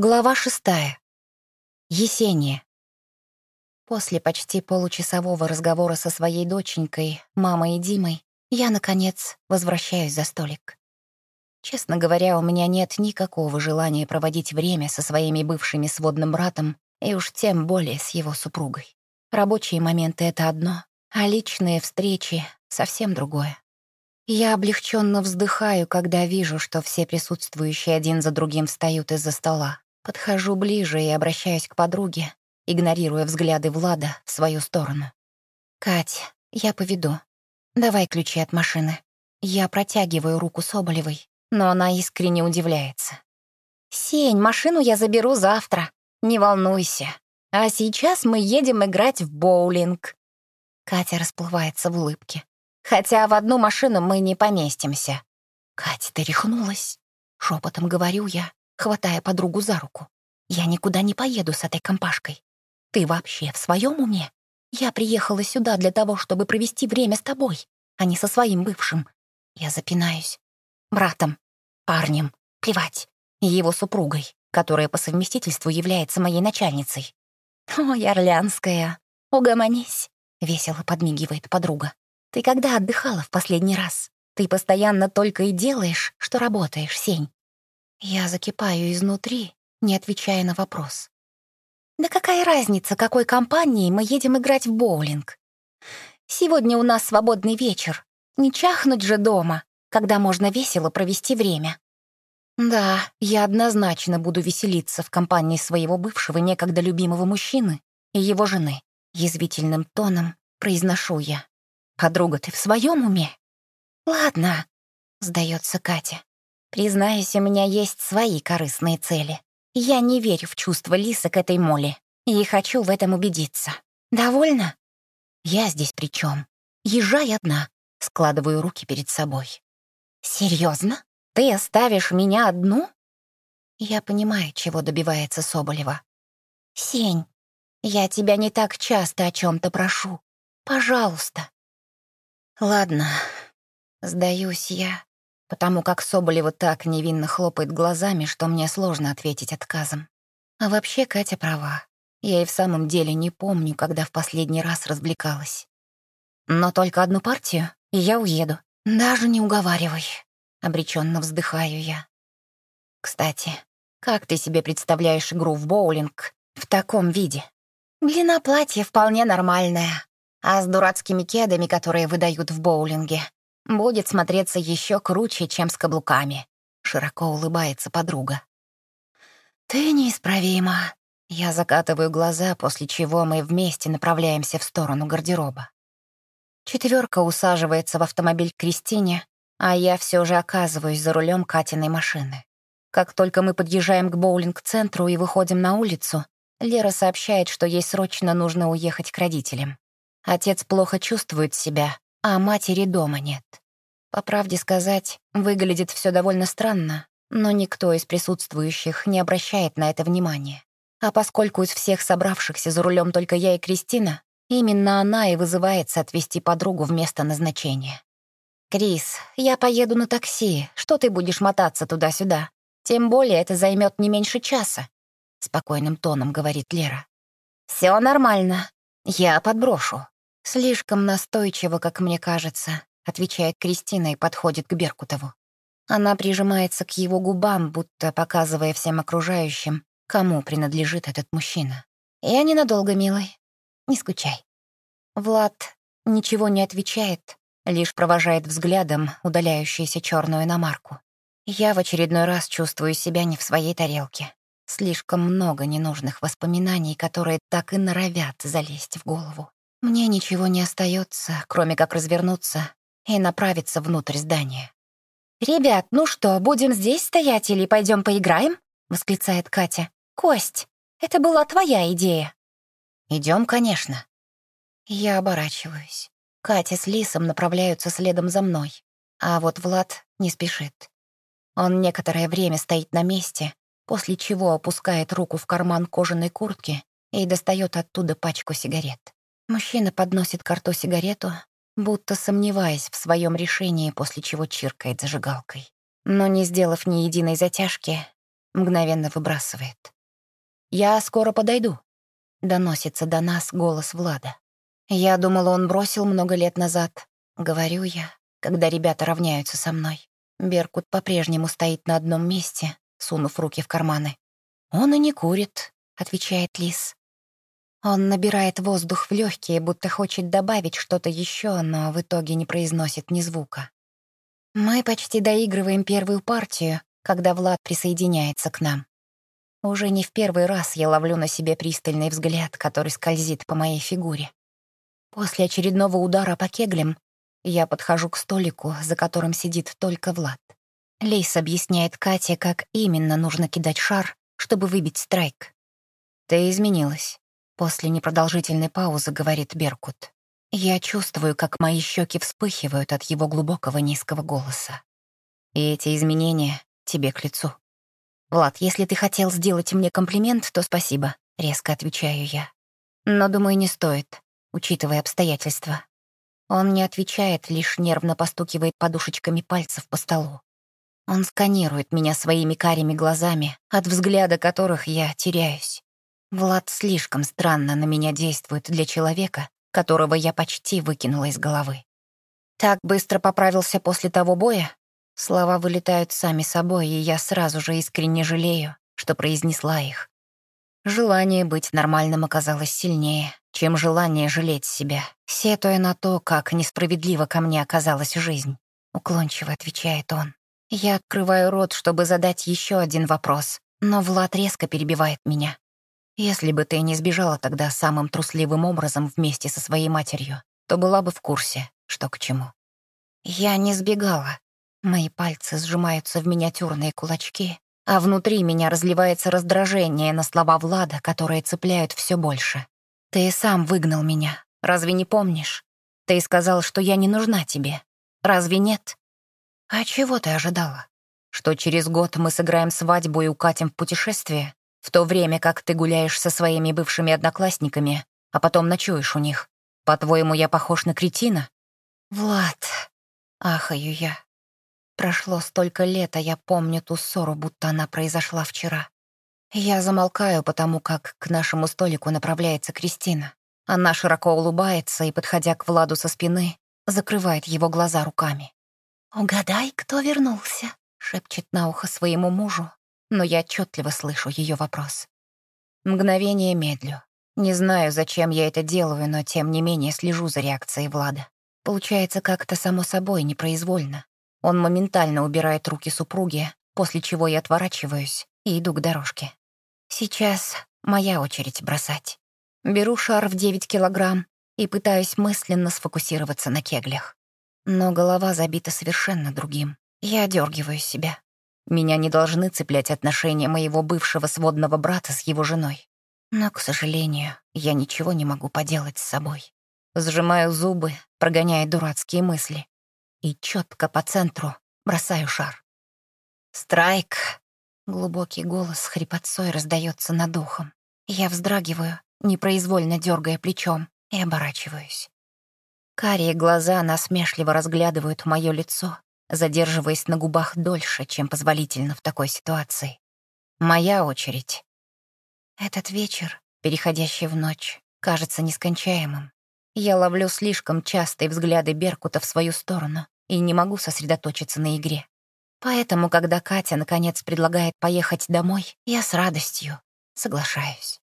Глава шестая. Есения. После почти получасового разговора со своей доченькой, мамой и Димой, я, наконец, возвращаюсь за столик. Честно говоря, у меня нет никакого желания проводить время со своими бывшими сводным братом и уж тем более с его супругой. Рабочие моменты — это одно, а личные встречи — совсем другое. Я облегченно вздыхаю, когда вижу, что все присутствующие один за другим встают из-за стола. Подхожу ближе и обращаюсь к подруге, игнорируя взгляды Влада в свою сторону. «Кать, я поведу. Давай ключи от машины». Я протягиваю руку Соболевой, но она искренне удивляется. «Сень, машину я заберу завтра. Не волнуйся. А сейчас мы едем играть в боулинг». Катя расплывается в улыбке. Хотя в одну машину мы не поместимся. Катя, ты рехнулась? Шепотом говорю я, хватая подругу за руку. Я никуда не поеду с этой компашкой. Ты вообще в своем уме? Я приехала сюда для того, чтобы провести время с тобой, а не со своим бывшим. Я запинаюсь. Братом, парнем, плевать. И его супругой, которая по совместительству является моей начальницей. «Ой, Орлянская, угомонись», — весело подмигивает подруга. Ты когда отдыхала в последний раз? Ты постоянно только и делаешь, что работаешь, Сень. Я закипаю изнутри, не отвечая на вопрос. Да какая разница, какой компанией мы едем играть в боулинг? Сегодня у нас свободный вечер. Не чахнуть же дома, когда можно весело провести время. Да, я однозначно буду веселиться в компании своего бывшего некогда любимого мужчины и его жены. Язвительным тоном произношу я. «Подруга, ты в своем уме?» «Ладно», — сдается Катя. «Признаюсь, у меня есть свои корыстные цели. Я не верю в чувства Лисы к этой Моле и хочу в этом убедиться. Довольно? Я здесь при чем? Езжай одна», — складываю руки перед собой. «Серьезно? Ты оставишь меня одну?» Я понимаю, чего добивается Соболева. «Сень, я тебя не так часто о чем то прошу. Пожалуйста, Ладно, сдаюсь я, потому как Соболева так невинно хлопает глазами, что мне сложно ответить отказом. А вообще Катя права. Я и в самом деле не помню, когда в последний раз развлекалась. Но только одну партию, и я уеду. Даже не уговаривай. Обреченно вздыхаю я. Кстати, как ты себе представляешь игру в боулинг в таком виде? Длина платья вполне нормальная, а с дурацкими кедами, которые выдают в боулинге, будет смотреться еще круче, чем с каблуками. Широко улыбается подруга. «Ты неисправима». Я закатываю глаза, после чего мы вместе направляемся в сторону гардероба. Четверка усаживается в автомобиль Кристине, а я все же оказываюсь за рулем Катиной машины. Как только мы подъезжаем к боулинг-центру и выходим на улицу, Лера сообщает, что ей срочно нужно уехать к родителям. Отец плохо чувствует себя, а матери дома нет. По правде сказать, выглядит все довольно странно, но никто из присутствующих не обращает на это внимания. А поскольку из всех собравшихся за рулем только я и Кристина, именно она и вызывается отвезти подругу в место назначения. «Крис, я поеду на такси. Что ты будешь мотаться туда-сюда? Тем более это займет не меньше часа», — спокойным тоном говорит Лера. Все нормально. Я подброшу. «Слишком настойчиво, как мне кажется», — отвечает Кристина и подходит к Беркутову. Она прижимается к его губам, будто показывая всем окружающим, кому принадлежит этот мужчина. «Я ненадолго, милый. Не скучай». Влад ничего не отвечает, лишь провожает взглядом удаляющуюся черную иномарку. Я в очередной раз чувствую себя не в своей тарелке. Слишком много ненужных воспоминаний, которые так и норовят залезть в голову. Мне ничего не остается, кроме как развернуться и направиться внутрь здания. «Ребят, ну что, будем здесь стоять или пойдем поиграем?» — восклицает Катя. «Кость, это была твоя идея». Идем, конечно». Я оборачиваюсь. Катя с Лисом направляются следом за мной, а вот Влад не спешит. Он некоторое время стоит на месте, после чего опускает руку в карман кожаной куртки и достает оттуда пачку сигарет. Мужчина подносит карту сигарету, будто сомневаясь в своем решении, после чего чиркает зажигалкой. Но не сделав ни единой затяжки, мгновенно выбрасывает. «Я скоро подойду», — доносится до нас голос Влада. «Я думала, он бросил много лет назад», — говорю я, когда ребята равняются со мной. Беркут по-прежнему стоит на одном месте, сунув руки в карманы. «Он и не курит», — отвечает Лис. Он набирает воздух в легкие, будто хочет добавить что-то еще, но в итоге не произносит ни звука. Мы почти доигрываем первую партию, когда Влад присоединяется к нам. Уже не в первый раз я ловлю на себе пристальный взгляд, который скользит по моей фигуре. После очередного удара по кеглям я подхожу к столику, за которым сидит только Влад. Лейс объясняет Кате, как именно нужно кидать шар, чтобы выбить страйк. «Ты изменилась», — после непродолжительной паузы говорит Беркут. Я чувствую, как мои щеки вспыхивают от его глубокого низкого голоса. И эти изменения тебе к лицу. «Влад, если ты хотел сделать мне комплимент, то спасибо», — резко отвечаю я. «Но, думаю, не стоит, учитывая обстоятельства». Он не отвечает, лишь нервно постукивает подушечками пальцев по столу. Он сканирует меня своими карими глазами, от взгляда которых я теряюсь. Влад слишком странно на меня действует для человека, которого я почти выкинула из головы. Так быстро поправился после того боя, Слова вылетают сами собой, и я сразу же искренне жалею, что произнесла их. Желание быть нормальным оказалось сильнее, чем желание жалеть себя, сетуя на то, как несправедливо ко мне оказалась жизнь. Уклончиво отвечает он. Я открываю рот, чтобы задать еще один вопрос, но Влад резко перебивает меня. Если бы ты не сбежала тогда самым трусливым образом вместе со своей матерью, то была бы в курсе, что к чему. Я не сбегала, Мои пальцы сжимаются в миниатюрные кулачки, а внутри меня разливается раздражение на слова Влада, которые цепляют все больше. «Ты сам выгнал меня. Разве не помнишь? Ты сказал, что я не нужна тебе. Разве нет? А чего ты ожидала? Что через год мы сыграем свадьбу и укатим в путешествие, в то время как ты гуляешь со своими бывшими одноклассниками, а потом ночуешь у них? По-твоему, я похож на кретина?» «Влад», — ахаю я, Прошло столько лет, а я помню ту ссору, будто она произошла вчера. Я замолкаю, потому как к нашему столику направляется Кристина. Она широко улыбается и, подходя к Владу со спины, закрывает его глаза руками. «Угадай, кто вернулся?» — шепчет на ухо своему мужу, но я отчетливо слышу ее вопрос. Мгновение медлю. Не знаю, зачем я это делаю, но тем не менее слежу за реакцией Влада. Получается как-то само собой, непроизвольно. Он моментально убирает руки супруги, после чего я отворачиваюсь и иду к дорожке. Сейчас моя очередь бросать. Беру шар в 9 килограмм и пытаюсь мысленно сфокусироваться на кеглях. Но голова забита совершенно другим. Я одергиваю себя. Меня не должны цеплять отношения моего бывшего сводного брата с его женой. Но, к сожалению, я ничего не могу поделать с собой. Сжимаю зубы, прогоняя дурацкие мысли и четко по центру бросаю шар. «Страйк!» — глубокий голос с хрипотцой раздается над ухом. Я вздрагиваю, непроизвольно дергая плечом, и оборачиваюсь. Карие глаза насмешливо разглядывают мое лицо, задерживаясь на губах дольше, чем позволительно в такой ситуации. Моя очередь. Этот вечер, переходящий в ночь, кажется нескончаемым. Я ловлю слишком частые взгляды Беркута в свою сторону и не могу сосредоточиться на игре. Поэтому, когда Катя наконец предлагает поехать домой, я с радостью соглашаюсь.